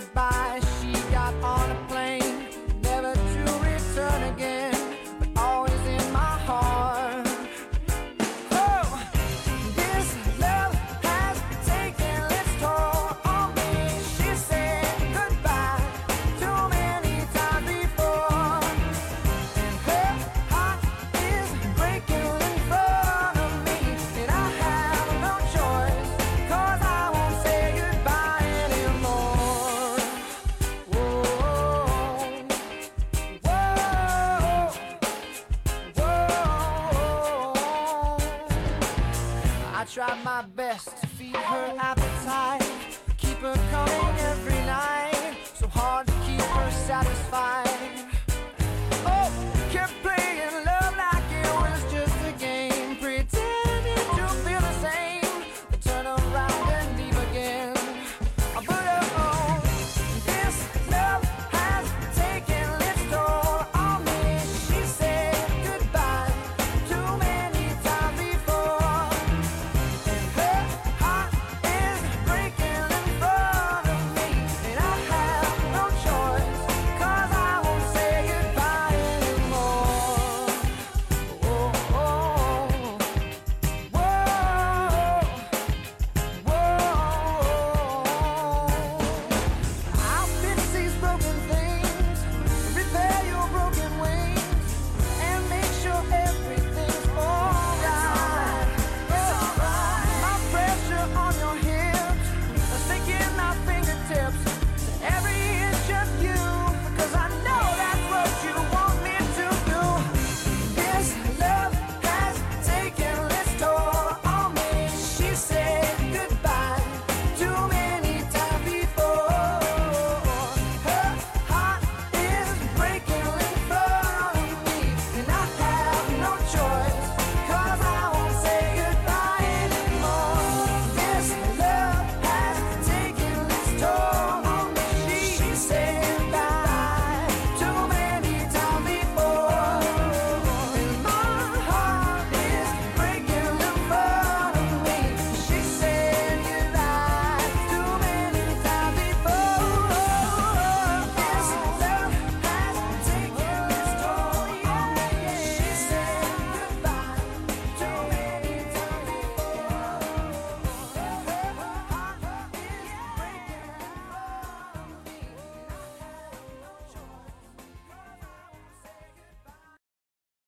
goodbye. try my best to feed her appetite, keep her coming.